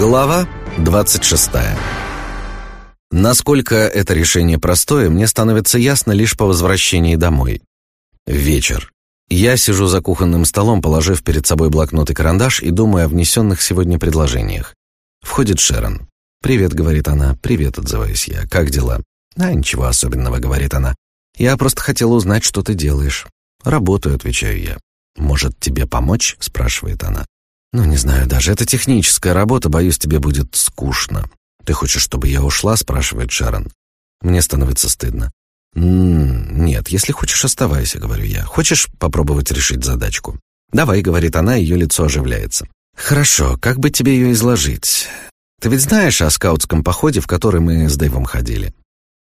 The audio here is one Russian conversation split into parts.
Глава 26. Насколько это решение простое, мне становится ясно лишь по возвращении домой. Вечер. Я сижу за кухонным столом, положив перед собой блокнот и карандаш и думаю о внесенных сегодня предложениях. Входит Шерон. «Привет», — говорит она. «Привет», — отзываюсь я. «Как дела?» «А, ничего особенного», — говорит она. «Я просто хотела узнать, что ты делаешь». «Работаю», — отвечаю я. «Может, тебе помочь?» — спрашивает она. «Ну, не знаю даже. Это техническая работа, боюсь, тебе будет скучно». «Ты хочешь, чтобы я ушла?» — спрашивает Шарон. Мне становится стыдно. «М -м, «Нет, если хочешь, оставайся», — говорю я. «Хочешь попробовать решить задачку?» «Давай», — говорит она, ее лицо оживляется. «Хорошо, как бы тебе ее изложить? Ты ведь знаешь о скаутском походе, в который мы с Дэйвом ходили?»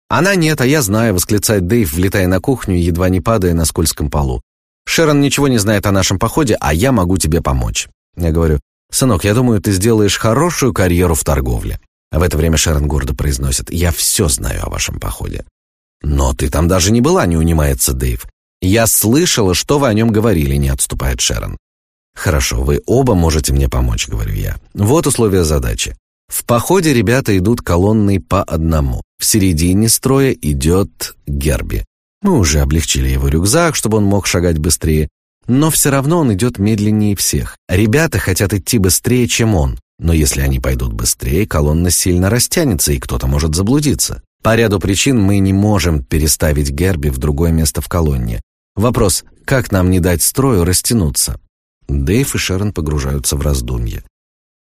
«Она нет, а я знаю», — восклицает Дэйв, влетая на кухню, едва не падая на скользком полу. «Шерон ничего не знает о нашем походе, а я могу тебе помочь». Я говорю, «Сынок, я думаю, ты сделаешь хорошую карьеру в торговле». А в это время Шерон гордо произносит, «Я все знаю о вашем походе». «Но ты там даже не была», — не унимается Дэйв. «Я слышала, что вы о нем говорили», — не отступает Шерон. «Хорошо, вы оба можете мне помочь», — говорю я. «Вот условия задачи. В походе ребята идут колонной по одному. В середине строя идет Герби. Мы уже облегчили его рюкзак, чтобы он мог шагать быстрее. Но все равно он идет медленнее всех. Ребята хотят идти быстрее, чем он. Но если они пойдут быстрее, колонна сильно растянется, и кто-то может заблудиться. По ряду причин мы не можем переставить Герби в другое место в колонне. Вопрос, как нам не дать строю растянуться? Дэйв и Шерон погружаются в раздумье.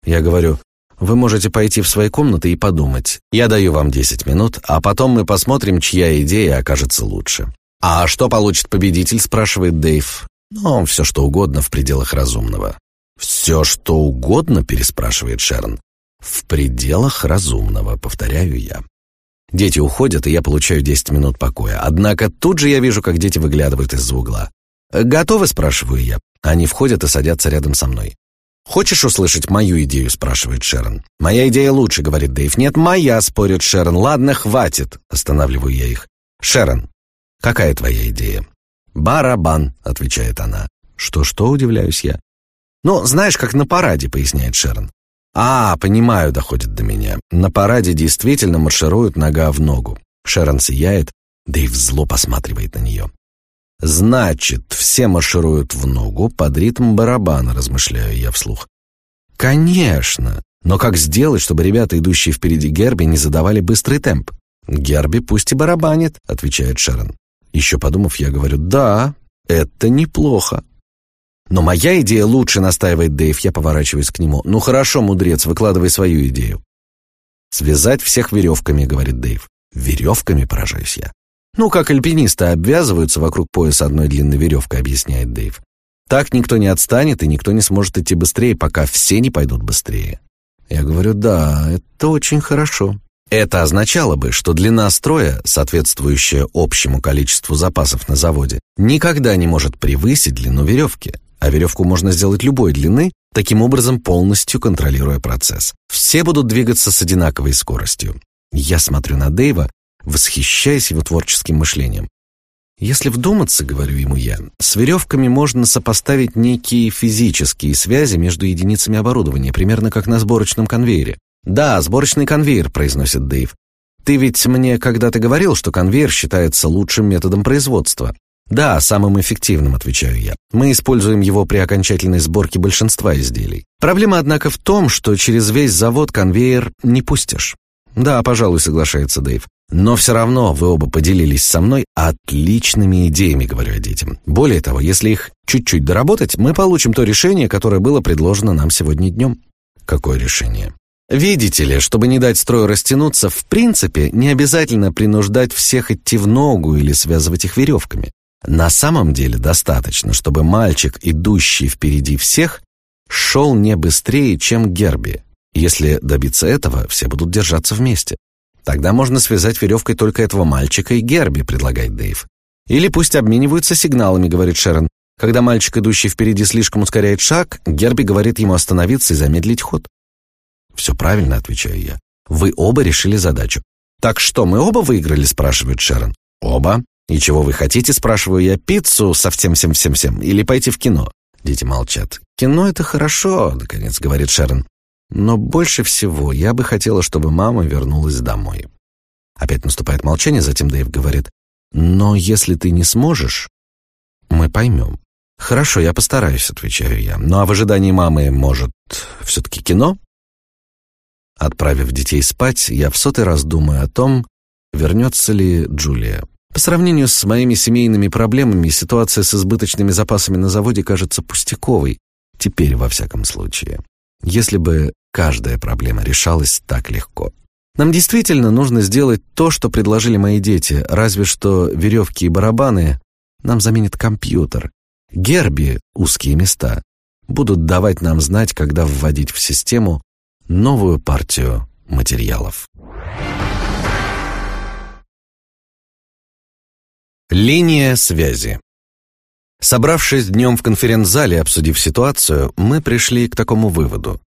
Я говорю, вы можете пойти в свои комнаты и подумать. Я даю вам 10 минут, а потом мы посмотрим, чья идея окажется лучше. «А что получит победитель?» – спрашивает Дэйв. «Ну, все что угодно в пределах разумного». «Все что угодно?» – переспрашивает Шерон. «В пределах разумного», – повторяю я. Дети уходят, и я получаю 10 минут покоя. Однако тут же я вижу, как дети выглядывают из-за угла. «Готовы?» – спрашиваю я. Они входят и садятся рядом со мной. «Хочешь услышать мою идею?» – спрашивает Шерон. «Моя идея лучше», – говорит Дэйв. «Нет, моя», – спорит Шерон. «Ладно, хватит», – останавливаю я их. «Шерон, какая твоя идея?» «Барабан», — отвечает она. «Что-что?» — удивляюсь я. «Ну, знаешь, как на параде», — поясняет Шерон. «А, понимаю», — доходит до меня. На параде действительно маршируют нога в ногу. Шерон сияет, да и зло посматривает на нее. «Значит, все маршируют в ногу под ритм барабана», — размышляю я вслух. «Конечно! Но как сделать, чтобы ребята, идущие впереди Герби, не задавали быстрый темп?» «Герби пусть и барабанит», — отвечает Шерон. Еще подумав, я говорю, да, это неплохо. Но моя идея лучше, настаивает Дэйв, я поворачиваюсь к нему. Ну хорошо, мудрец, выкладывай свою идею. Связать всех веревками, говорит Дэйв. Веревками, поражаюсь я. Ну, как альпинисты обвязываются вокруг пояса одной длинной веревкой, объясняет Дэйв. Так никто не отстанет, и никто не сможет идти быстрее, пока все не пойдут быстрее. Я говорю, да, это очень хорошо. Это означало бы, что длина строя, соответствующая общему количеству запасов на заводе, никогда не может превысить длину веревки, а веревку можно сделать любой длины, таким образом полностью контролируя процесс. Все будут двигаться с одинаковой скоростью. Я смотрю на Дэйва, восхищаясь его творческим мышлением. Если вдуматься, говорю ему я, с веревками можно сопоставить некие физические связи между единицами оборудования, примерно как на сборочном конвейере. «Да, сборочный конвейер», — произносит Дэйв. «Ты ведь мне когда-то говорил, что конвейер считается лучшим методом производства». «Да, самым эффективным», — отвечаю я. «Мы используем его при окончательной сборке большинства изделий. Проблема, однако, в том, что через весь завод конвейер не пустишь». «Да, пожалуй», — соглашается Дэйв. «Но все равно вы оба поделились со мной отличными идеями», — говорю я детям. «Более того, если их чуть-чуть доработать, мы получим то решение, которое было предложено нам сегодня днем». «Какое решение?» Видите ли, чтобы не дать строю растянуться, в принципе, не обязательно принуждать всех идти в ногу или связывать их веревками. На самом деле достаточно, чтобы мальчик, идущий впереди всех, шел не быстрее, чем Герби. Если добиться этого, все будут держаться вместе. Тогда можно связать веревкой только этого мальчика и Герби, предлагает Дэйв. Или пусть обмениваются сигналами, говорит Шерон. Когда мальчик, идущий впереди, слишком ускоряет шаг, Герби говорит ему остановиться и замедлить ход. «Все правильно», — отвечаю я. «Вы оба решили задачу». «Так что, мы оба выиграли?» — спрашивает Шерон. «Оба. И чего вы хотите?» — спрашиваю я. «Пиццу со всем-всем-всем-всем или пойти в кино?» Дети молчат. «Кино — это хорошо», — наконец говорит Шерон. Но больше всего я бы хотела, чтобы мама вернулась домой. Опять наступает молчание, затем Дэйв говорит, «Но если ты не сможешь, мы поймем». «Хорошо, я постараюсь», — отвечаю я. «Ну а в ожидании мамы, может, все-таки кино?» Отправив детей спать, я в сотый раз думаю о том, вернется ли Джулия. По сравнению с моими семейными проблемами, ситуация с избыточными запасами на заводе кажется пустяковой, теперь во всяком случае. Если бы каждая проблема решалась так легко. Нам действительно нужно сделать то, что предложили мои дети, разве что веревки и барабаны нам заменит компьютер. Герби, узкие места, будут давать нам знать, когда вводить в систему новую партию материалов. Линия связи. Собравшись днем в конференц-зале, обсудив ситуацию, мы пришли к такому выводу.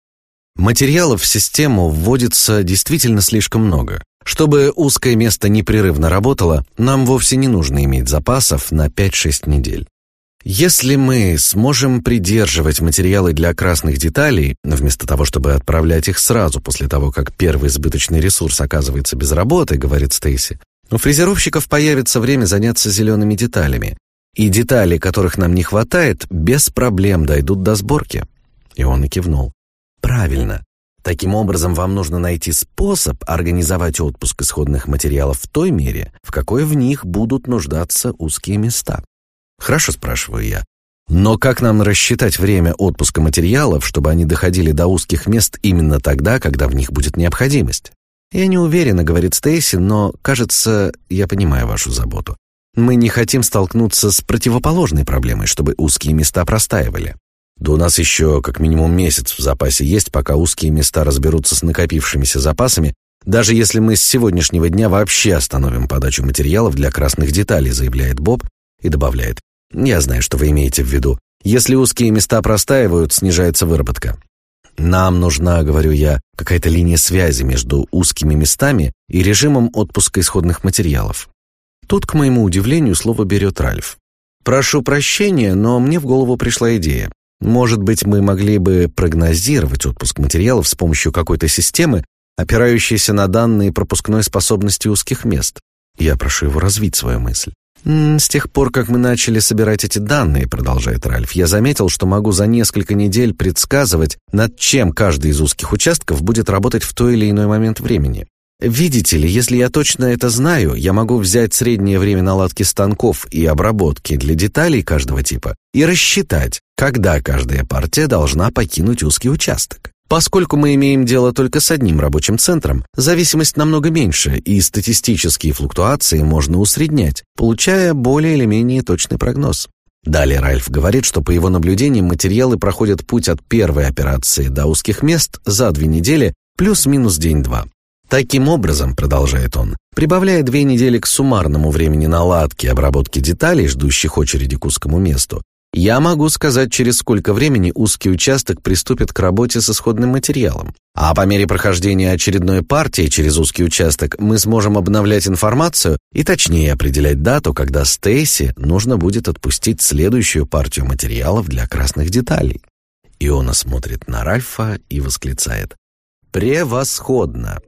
Материалов в систему вводится действительно слишком много. Чтобы узкое место непрерывно работало, нам вовсе не нужно иметь запасов на 5-6 недель. Если мы сможем придерживать материалы для красных деталей, вместо того, чтобы отправлять их сразу после того, как первый избыточный ресурс оказывается без работы, говорит Стейси, у фрезеровщиков появится время заняться зелеными деталями, и детали, которых нам не хватает, без проблем дойдут до сборки. И он и кивнул. Правильно. Таким образом, вам нужно найти способ организовать отпуск исходных материалов в той мере, в какой в них будут нуждаться узкие места. Хорошо, спрашиваю я. Но как нам рассчитать время отпуска материалов, чтобы они доходили до узких мест именно тогда, когда в них будет необходимость? Я не уверена, говорит Стейси, но, кажется, я понимаю вашу заботу. Мы не хотим столкнуться с противоположной проблемой, чтобы узкие места простаивали. Да у нас еще как минимум месяц в запасе есть, пока узкие места разберутся с накопившимися запасами, даже если мы с сегодняшнего дня вообще остановим подачу материалов для красных деталей, заявляет Боб и добавляет. Я знаю, что вы имеете в виду. Если узкие места простаивают, снижается выработка. Нам нужна, говорю я, какая-то линия связи между узкими местами и режимом отпуска исходных материалов. Тут, к моему удивлению, слово берет Ральф. «Прошу прощения, но мне в голову пришла идея. Может быть, мы могли бы прогнозировать отпуск материалов с помощью какой-то системы, опирающейся на данные пропускной способности узких мест. Я прошу его развить свою мысль. «С тех пор, как мы начали собирать эти данные, — продолжает Ральф, — я заметил, что могу за несколько недель предсказывать, над чем каждый из узких участков будет работать в той или иной момент времени. Видите ли, если я точно это знаю, я могу взять среднее время наладки станков и обработки для деталей каждого типа и рассчитать, когда каждая партия должна покинуть узкий участок. Поскольку мы имеем дело только с одним рабочим центром, зависимость намного меньше, и статистические флуктуации можно усреднять, получая более или менее точный прогноз. Далее Ральф говорит, что по его наблюдениям материалы проходят путь от первой операции до узких мест за две недели плюс-минус день-два. Таким образом, продолжает он, прибавляя две недели к суммарному времени наладки и обработки деталей, ждущих очереди к узкому месту, я могу сказать, через сколько времени узкий участок приступит к работе с исходным материалом. А по мере прохождения очередной партии через узкий участок мы сможем обновлять информацию и точнее определять дату, когда Стейси нужно будет отпустить следующую партию материалов для красных деталей. Иона смотрит на Ральфа и восклицает. «Превосходно!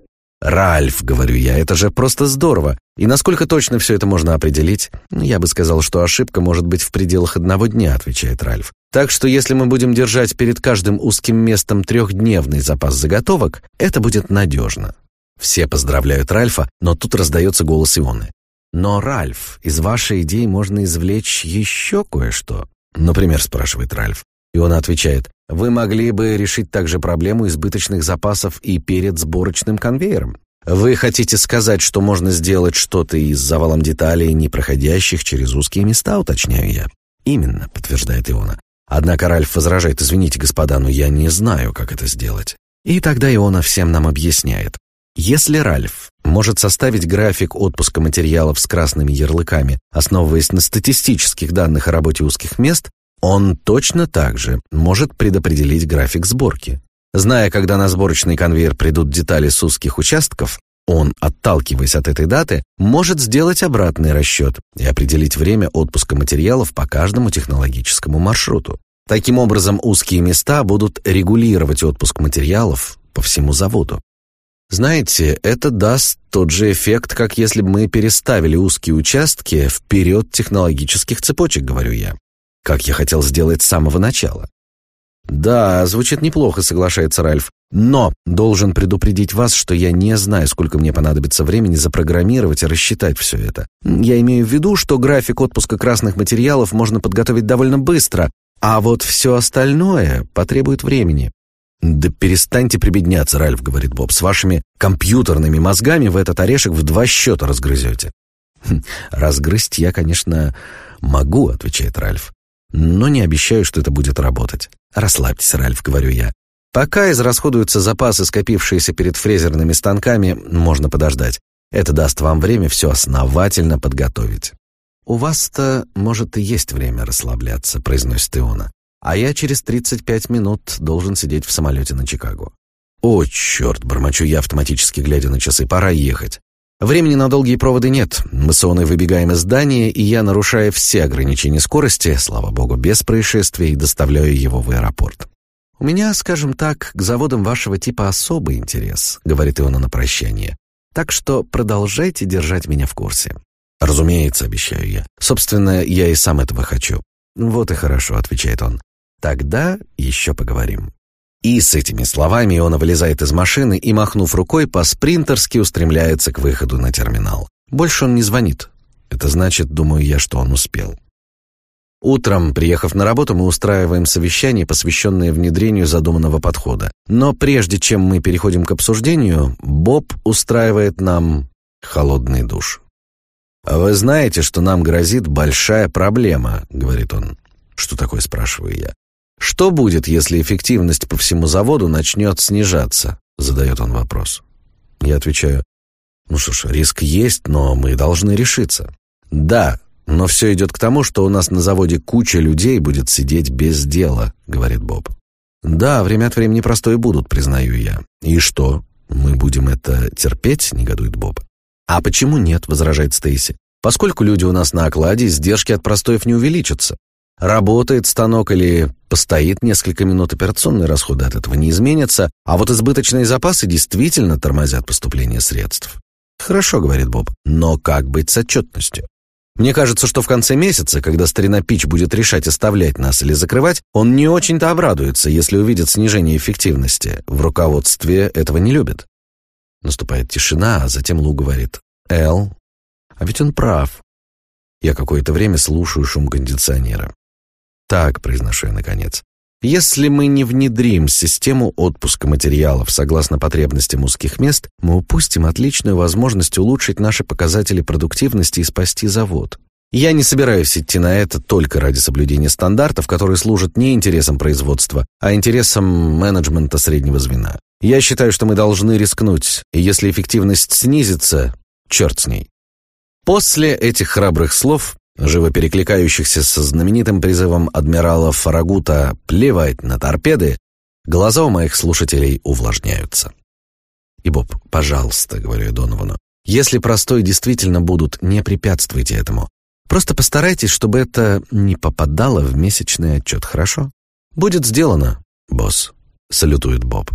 «Ральф», — говорю я, — «это же просто здорово. И насколько точно все это можно определить?» «Я бы сказал, что ошибка может быть в пределах одного дня», — отвечает Ральф. «Так что если мы будем держать перед каждым узким местом трехдневный запас заготовок, это будет надежно». Все поздравляют Ральфа, но тут раздается голос Ионы. «Но, Ральф, из вашей идеи можно извлечь еще кое-что». «Например», — спрашивает Ральф. И он отвечает, вы могли бы решить также проблему избыточных запасов и перед сборочным конвейером. Вы хотите сказать, что можно сделать что-то из завалом деталей, не проходящих через узкие места, уточняю я. Именно, подтверждает Иона. Однако Ральф возражает, извините, господа, но я не знаю, как это сделать. И тогда Иона всем нам объясняет. Если Ральф может составить график отпуска материалов с красными ярлыками, основываясь на статистических данных о работе узких мест, он точно так же может предопределить график сборки. Зная, когда на сборочный конвейер придут детали с узких участков, он, отталкиваясь от этой даты, может сделать обратный расчет и определить время отпуска материалов по каждому технологическому маршруту. Таким образом, узкие места будут регулировать отпуск материалов по всему заводу. Знаете, это даст тот же эффект, как если бы мы переставили узкие участки вперед технологических цепочек, говорю я. Как я хотел сделать с самого начала. Да, звучит неплохо, соглашается Ральф. Но должен предупредить вас, что я не знаю, сколько мне понадобится времени запрограммировать и рассчитать все это. Я имею в виду, что график отпуска красных материалов можно подготовить довольно быстро, а вот все остальное потребует времени. «Да перестаньте прибедняться, Ральф», — говорит Боб, «с вашими компьютерными мозгами в этот орешек в два счета разгрызете». «Хм, «Разгрызть я, конечно, могу», — отвечает Ральф, «но не обещаю, что это будет работать. Расслабьтесь, Ральф», — говорю я. Пока израсходуются запасы, скопившиеся перед фрезерными станками, можно подождать. Это даст вам время все основательно подготовить. «У вас-то, может, и есть время расслабляться», — произносит Иона а я через 35 минут должен сидеть в самолете на Чикаго. «О, черт!» — бормочу я, автоматически глядя на часы. «Пора ехать». Времени на долгие проводы нет. Мы с Оной выбегаем из здания, и я, нарушая все ограничения скорости, слава богу, без происшествий, доставляю его в аэропорт. «У меня, скажем так, к заводам вашего типа особый интерес», — говорит Иона на прощание. «Так что продолжайте держать меня в курсе». «Разумеется», — обещаю я. «Собственно, я и сам этого хочу». «Вот и хорошо», — отвечает он. Тогда еще поговорим. И с этими словами он вылезает из машины и, махнув рукой, по-спринтерски устремляется к выходу на терминал. Больше он не звонит. Это значит, думаю я, что он успел. Утром, приехав на работу, мы устраиваем совещание, посвященное внедрению задуманного подхода. Но прежде чем мы переходим к обсуждению, Боб устраивает нам холодный душ. «Вы знаете, что нам грозит большая проблема», — говорит он. «Что такое?» — спрашиваю я. Что будет, если эффективность по всему заводу начнет снижаться? Задает он вопрос. Я отвечаю, ну что ж, риск есть, но мы должны решиться. Да, но все идет к тому, что у нас на заводе куча людей будет сидеть без дела, говорит Боб. Да, время от времени простое будут, признаю я. И что? Мы будем это терпеть, негодует Боб. А почему нет, возражает Стейси. Поскольку люди у нас на окладе, издержки от простоев не увеличатся. Работает станок или постоит несколько минут, операционные расходы от этого не изменятся, а вот избыточные запасы действительно тормозят поступление средств. «Хорошо», — говорит Боб, — «но как быть с отчетностью?» Мне кажется, что в конце месяца, когда старина Пич будет решать, оставлять нас или закрывать, он не очень-то обрадуется, если увидит снижение эффективности. В руководстве этого не любят. Наступает тишина, а затем Лу говорит «Эл, а ведь он прав». Я какое-то время слушаю шум кондиционера. Так, произношу я наконец. Если мы не внедрим систему отпуска материалов согласно потребностям узких мест, мы упустим отличную возможность улучшить наши показатели продуктивности и спасти завод. Я не собираюсь идти на это только ради соблюдения стандартов, которые служат не интересам производства, а интересам менеджмента среднего звена. Я считаю, что мы должны рискнуть, и если эффективность снизится, черт с ней. После этих храбрых слов живо перекликающихся со знаменитым призывом адмирала Фарагута «плевать на торпеды», глаза у моих слушателей увлажняются. «И, Боб, пожалуйста», — говорю Доновану, «если простой действительно будут, не препятствуйте этому. Просто постарайтесь, чтобы это не попадало в месячный отчет, хорошо?» «Будет сделано, босс», — салютует Боб.